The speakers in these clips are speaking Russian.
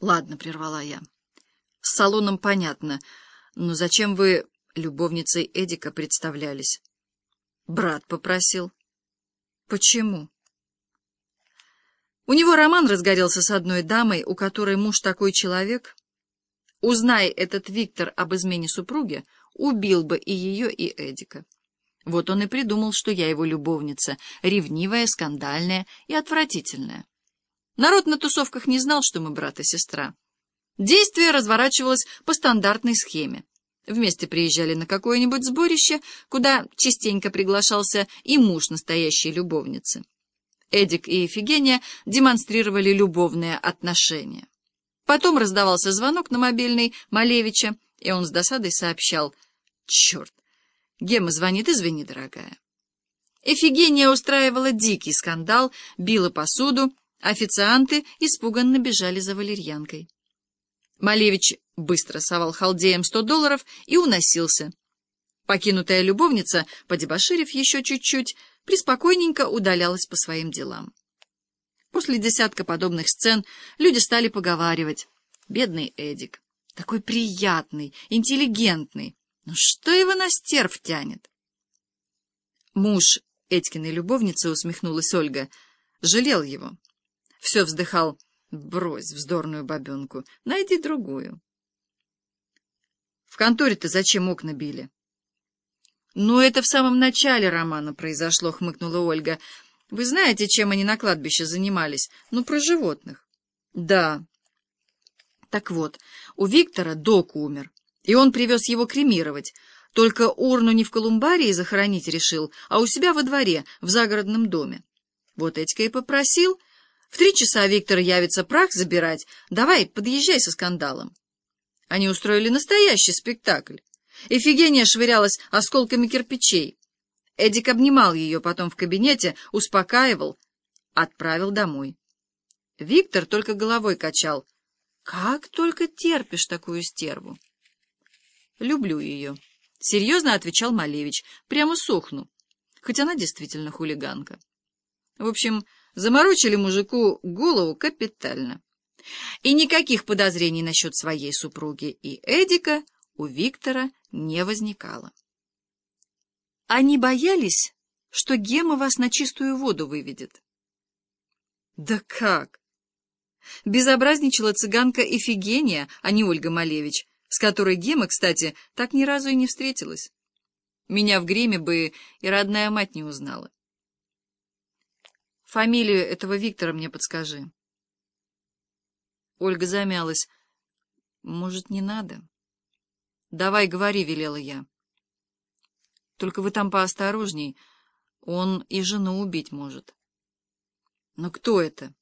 Ладно, прервала я. С салоном понятно, но зачем вы любовницей Эдика представлялись? Брат попросил. Почему? У него роман разгорелся с одной дамой, у которой муж такой человек. Узнай этот Виктор об измене супруги, убил бы и ее, и Эдика. Вот он и придумал, что я его любовница, ревнивая, скандальная и отвратительная. Народ на тусовках не знал, что мы брат и сестра. Действие разворачивалось по стандартной схеме. Вместе приезжали на какое-нибудь сборище, куда частенько приглашался и муж настоящей любовницы. Эдик и Ефигения демонстрировали любовные отношения. Потом раздавался звонок на мобильный Малевича, и он с досадой сообщал «Черт, Гемма звонит, извини, дорогая». Эфигения устраивала дикий скандал, била посуду, официанты испуганно бежали за валерьянкой. Малевич быстро совал халдеям сто долларов и уносился. Покинутая любовница, подебоширив еще чуть-чуть, приспокойненько удалялась по своим делам. После десятка подобных сцен люди стали поговаривать. Бедный Эдик, такой приятный, интеллигентный. Ну что его на стерв тянет? Муж Эдькиной любовницы, усмехнулась Ольга, жалел его. Все вздыхал, брось вздорную бабенку, найди другую. В конторе-то зачем окна били? «Ну, это в самом начале романа произошло», — хмыкнула Ольга. «Вы знаете, чем они на кладбище занимались? Ну, про животных». «Да». Так вот, у Виктора док умер, и он привез его кремировать. Только урну не в колумбарии захоронить решил, а у себя во дворе, в загородном доме. Вот Этька и попросил. В три часа Виктор явится прах забирать. Давай, подъезжай со скандалом. Они устроили настоящий спектакль. Эфигения швырялась осколками кирпичей. Эдик обнимал ее потом в кабинете, успокаивал, отправил домой. Виктор только головой качал. «Как только терпишь такую стерву?» «Люблю ее», — серьезно отвечал Малевич. «Прямо сохну, хоть она действительно хулиганка». В общем, заморочили мужику голову капитально. И никаких подозрений насчет своей супруги и Эдика у Виктора не возникало. Они боялись, что Гема вас на чистую воду выведет. Да как? Безобразничала цыганка Эфигения, а не Ольга Малевич, с которой Гема, кстати, так ни разу и не встретилась. Меня в гриме бы и родная мать не узнала. Фамилию этого Виктора мне подскажи. Ольга замялась. Может, не надо? «Давай, говори», — велела я. «Только вы там поосторожней, он и жену убить может». «Но кто это?»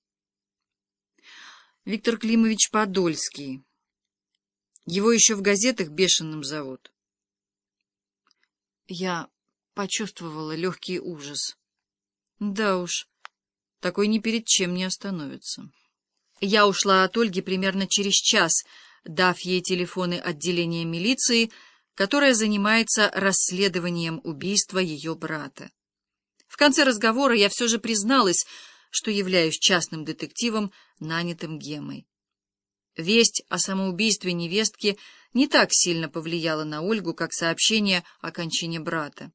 «Виктор Климович Подольский. Его еще в газетах бешеным зовут». Я почувствовала легкий ужас. Да уж, такой ни перед чем не остановится. Я ушла от Ольги примерно через час — дав ей телефоны отделения милиции, которое занимается расследованием убийства ее брата. В конце разговора я все же призналась, что являюсь частным детективом, нанятым Гемой. Весть о самоубийстве невестки не так сильно повлияла на Ольгу, как сообщение о кончине брата.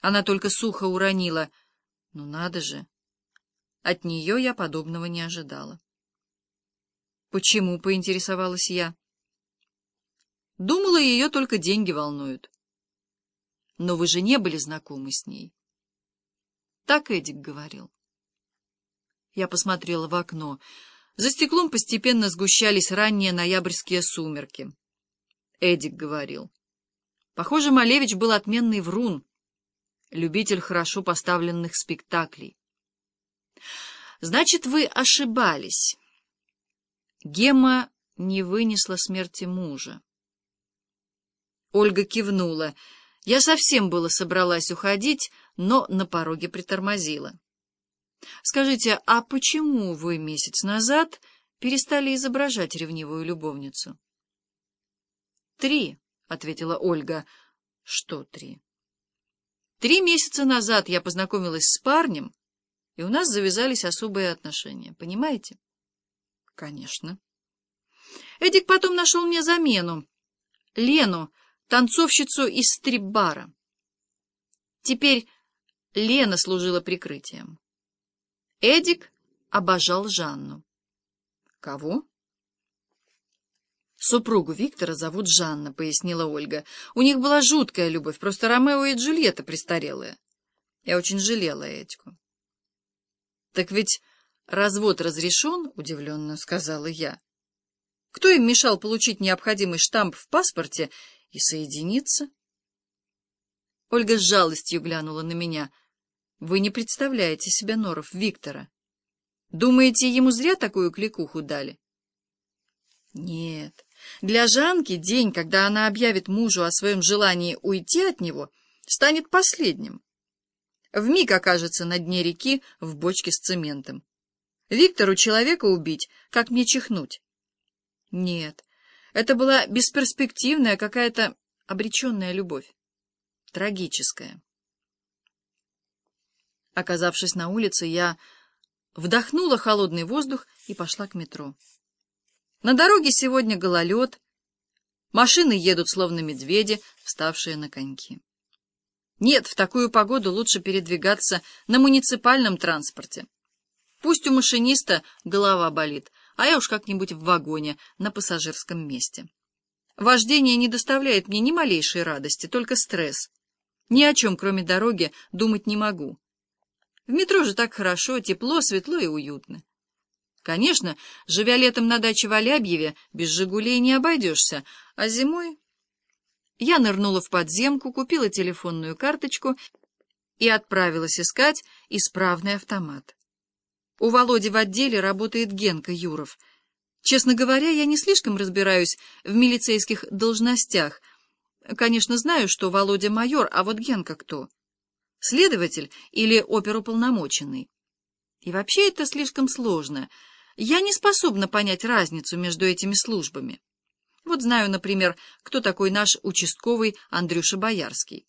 Она только сухо уронила. Ну надо же! От нее я подобного не ожидала. Почему, поинтересовалась я. Думала, ее только деньги волнуют. Но вы же не были знакомы с ней. Так Эдик говорил. Я посмотрела в окно. За стеклом постепенно сгущались ранние ноябрьские сумерки. Эдик говорил. Похоже, Малевич был отменный врун, любитель хорошо поставленных спектаклей. Значит, вы ошибались. Гемма не вынесла смерти мужа. Ольга кивнула. Я совсем было собралась уходить, но на пороге притормозила. Скажите, а почему вы месяц назад перестали изображать ревнивую любовницу? Три, — ответила Ольга. Что три? Три месяца назад я познакомилась с парнем, и у нас завязались особые отношения, понимаете? Конечно. Эдик потом нашел мне замену. Лену, танцовщицу из стрип-бара. Теперь Лена служила прикрытием. Эдик обожал Жанну. Кого? Супругу Виктора зовут Жанна, пояснила Ольга. У них была жуткая любовь, просто Ромео и Джульетта престарелые. Я очень жалела Эдику. Так ведь развод разрешен, удивленно сказала я. Кто им мешал получить необходимый штамп в паспорте и соединиться? Ольга с жалостью глянула на меня. Вы не представляете себе норов Виктора. Думаете, ему зря такую кликуху дали? Нет. Для Жанки день, когда она объявит мужу о своем желании уйти от него, станет последним. Вмиг окажется на дне реки в бочке с цементом. Виктору человека убить, как мне чихнуть. Нет, это была бесперспективная какая-то обреченная любовь. Трагическая. Оказавшись на улице, я вдохнула холодный воздух и пошла к метро. На дороге сегодня гололед, машины едут словно медведи, вставшие на коньки. Нет, в такую погоду лучше передвигаться на муниципальном транспорте. Пусть у машиниста голова болит, а я уж как-нибудь в вагоне на пассажирском месте. Вождение не доставляет мне ни малейшей радости, только стресс. Ни о чем, кроме дороги, думать не могу. В метро же так хорошо, тепло, светло и уютно. Конечно, живя летом на даче в Алябьеве, без «Жигулей» не обойдешься, а зимой... Я нырнула в подземку, купила телефонную карточку и отправилась искать исправный автомат. У Володи в отделе работает Генка Юров. Честно говоря, я не слишком разбираюсь в милицейских должностях. Конечно, знаю, что Володя майор, а вот Генка кто? Следователь или оперуполномоченный? И вообще это слишком сложно. Я не способна понять разницу между этими службами. Вот знаю, например, кто такой наш участковый Андрюша Боярский.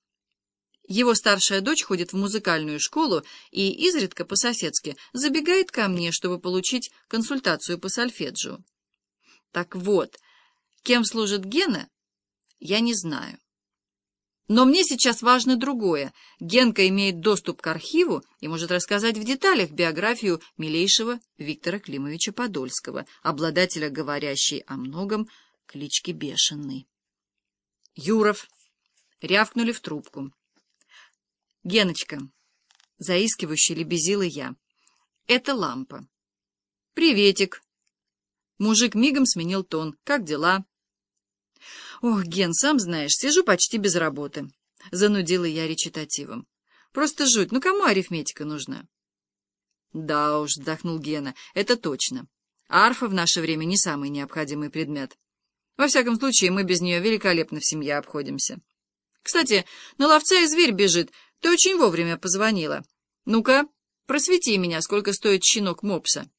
Его старшая дочь ходит в музыкальную школу и изредка по-соседски забегает ко мне, чтобы получить консультацию по сольфеджио. Так вот, кем служит Гена, я не знаю. Но мне сейчас важно другое. Генка имеет доступ к архиву и может рассказать в деталях биографию милейшего Виктора Климовича Подольского, обладателя говорящей о многом клички Бешеный. Юров рявкнули в трубку. Геночка, заискивающе лебезила я, это лампа. Приветик. Мужик мигом сменил тон. Как дела? Ох, Ген, сам знаешь, сижу почти без работы. Занудила я речитативом. Просто жуть, ну кому арифметика нужна? Да уж, вздохнул Гена, это точно. Арфа в наше время не самый необходимый предмет. Во всяком случае, мы без нее великолепно в семье обходимся. Кстати, на ловца и зверь бежит, ты очень вовремя позвонила. Ну-ка, просвети меня, сколько стоит щенок мопса.